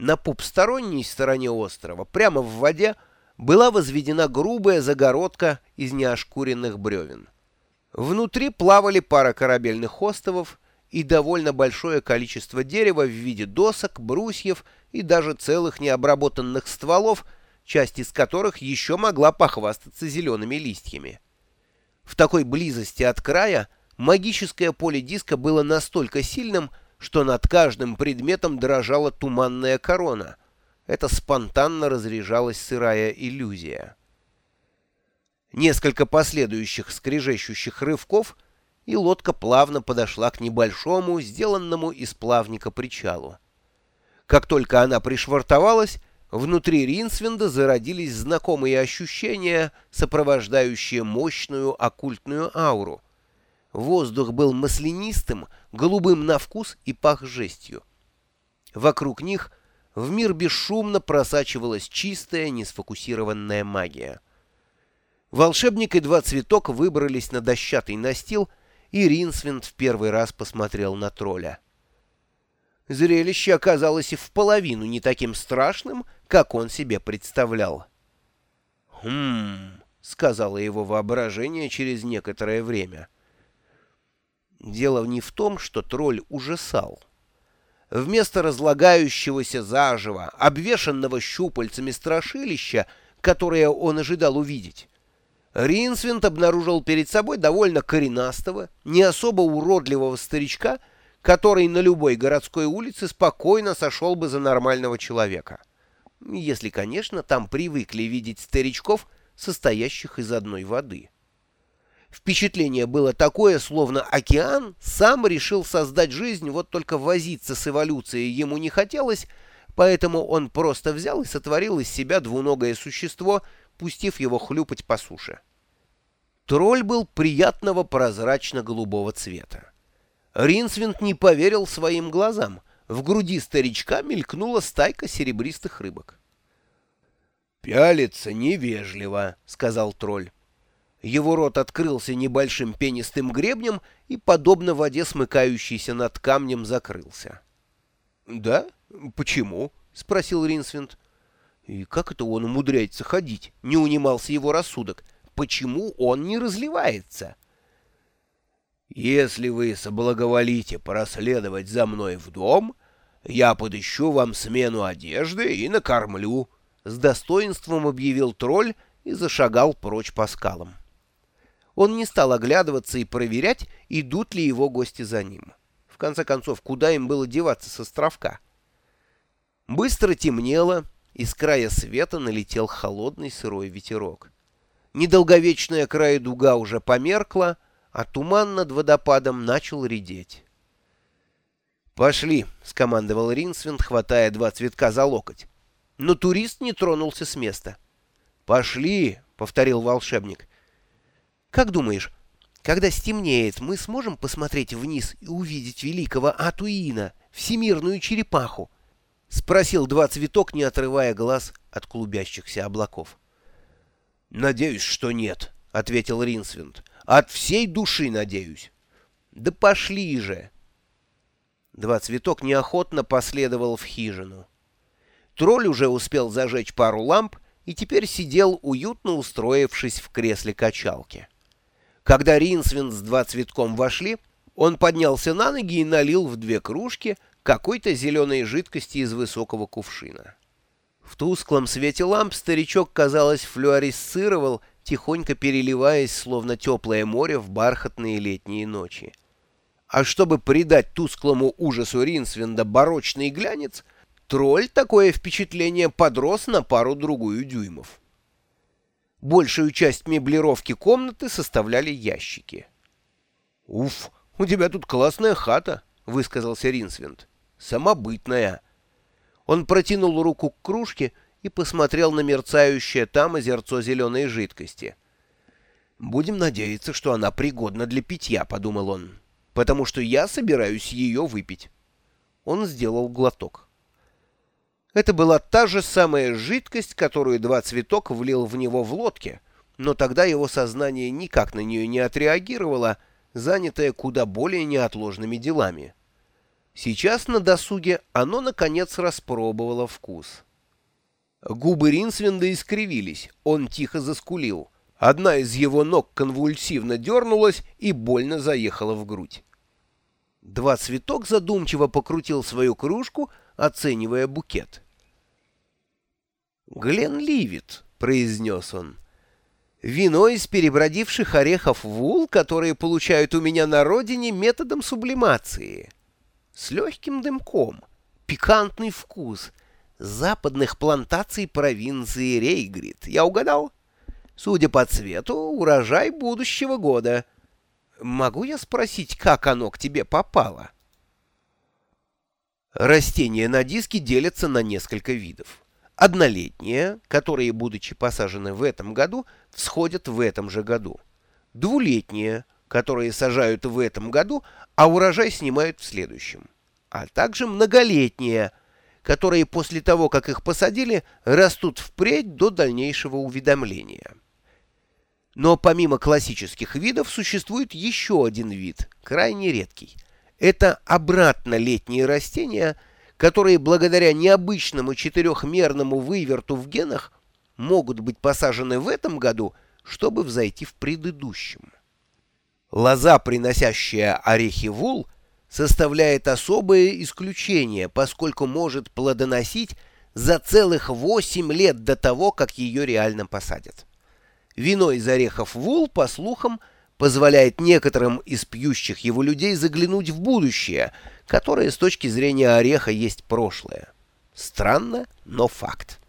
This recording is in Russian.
На пупсторонней стороне острова, прямо в воде, была возведена грубая загородка из неошкуренных бревен. Внутри плавали пара корабельных остовов и довольно большое количество дерева в виде досок, брусьев и даже целых необработанных стволов, часть из которых еще могла похвастаться зелеными листьями. В такой близости от края магическое поле диска было настолько сильным, что над каждым предметом дрожала туманная корона. Это спонтанно разряжалась сырая иллюзия. Несколько последующих скрежещущих рывков, и лодка плавно подошла к небольшому, сделанному из плавника причалу. Как только она пришвартовалась, внутри Ринсвинда зародились знакомые ощущения, сопровождающие мощную оккультную ауру. Воздух был маслянистым, голубым на вкус и пах жестью. Вокруг них в мир бесшумно просачивалась чистая, несфокусированная магия. Волшебник и два цветок выбрались на дощатый настил, и Ринсвинд в первый раз посмотрел на тролля. Зрелище оказалось и в половину не таким страшным, как он себе представлял. «Хм...» — сказала его воображение через некоторое время. Дело не в том, что тролль ужасал. Вместо разлагающегося заживо, обвешанного щупальцами страшилища, которое он ожидал увидеть, Ринсвинд обнаружил перед собой довольно коренастого, не особо уродливого старичка, который на любой городской улице спокойно сошел бы за нормального человека. Если, конечно, там привыкли видеть старичков, состоящих из одной воды. Впечатление было такое, словно океан сам решил создать жизнь, вот только возиться с эволюцией ему не хотелось, поэтому он просто взял и сотворил из себя двуногое существо, пустив его хлюпать по суше. Тролль был приятного прозрачно-голубого цвета. Ринсвинд не поверил своим глазам. В груди старичка мелькнула стайка серебристых рыбок. «Пялится невежливо», — сказал тролль. Его рот открылся небольшим пенистым гребнем и, подобно воде, смыкающейся над камнем, закрылся. «Да? Почему?» — спросил Ринсвинд. «И как это он умудряется ходить?» — не унимался его рассудок. «Почему он не разливается?» «Если вы соблаговолите проследовать за мной в дом, я подыщу вам смену одежды и накормлю», — с достоинством объявил тролль и зашагал прочь по скалам. Он не стал оглядываться и проверять, идут ли его гости за ним. В конце концов, куда им было деваться с островка? Быстро темнело, из края света налетел холодный сырой ветерок. Недолговечная края дуга уже померкла, а туман над водопадом начал редеть. «Пошли», — скомандовал Ринсвинд, хватая два цветка за локоть. Но турист не тронулся с места. «Пошли», — повторил волшебник. Как думаешь, когда стемнеет, мы сможем посмотреть вниз и увидеть великого Атуина, всемирную черепаху? — спросил два цветок, не отрывая глаз от клубящихся облаков. — Надеюсь, что нет, — ответил Ринсвинд. — От всей души надеюсь. — Да пошли же! Два цветок неохотно последовал в хижину. Тролль уже успел зажечь пару ламп и теперь сидел, уютно устроившись в кресле качалки. Когда Ринсвин с два цветком вошли, он поднялся на ноги и налил в две кружки какой-то зеленой жидкости из высокого кувшина. В тусклом свете ламп старичок, казалось, флюоресцировал, тихонько переливаясь, словно теплое море в бархатные летние ночи. А чтобы придать тусклому ужасу Ринсвинда барочный глянец, тролль такое впечатление подрос на пару-другую дюймов. Большую часть меблировки комнаты составляли ящики. «Уф, у тебя тут классная хата», — высказался Ринсвинд. «Самобытная». Он протянул руку к кружке и посмотрел на мерцающее там озерцо зеленой жидкости. «Будем надеяться, что она пригодна для питья», — подумал он, — «потому что я собираюсь ее выпить». Он сделал глоток. Это была та же самая жидкость, которую два цветок влил в него в лодке, но тогда его сознание никак на нее не отреагировало, занятое куда более неотложными делами. Сейчас на досуге оно, наконец, распробовало вкус. Губы Ринсвинда искривились, он тихо заскулил. Одна из его ног конвульсивно дернулась и больно заехала в грудь. Два цветок задумчиво покрутил свою кружку, оценивая букет. «Глен Ливит», — произнес он, — «вино из перебродивших орехов вул, которые получают у меня на родине методом сублимации, с легким дымком, пикантный вкус» западных плантаций провинции Рейгрид. Я угадал? Судя по цвету, урожай будущего года. Могу я спросить, как оно к тебе попало? Растения на диске делятся на несколько видов. Однолетние, которые, будучи посажены в этом году, всходят в этом же году. Двулетние, которые сажают в этом году, а урожай снимают в следующем. А также многолетние – которые после того, как их посадили, растут впредь до дальнейшего уведомления. Но помимо классических видов существует еще один вид, крайне редкий. Это обратно летние растения, которые благодаря необычному четырехмерному выверту в генах могут быть посажены в этом году, чтобы взойти в предыдущем. Лоза, приносящая орехи вул – составляет особое исключение, поскольку может плодоносить за целых 8 лет до того, как ее реально посадят. Вино из орехов вул, по слухам, позволяет некоторым из пьющих его людей заглянуть в будущее, которое с точки зрения ореха есть прошлое. Странно, но факт.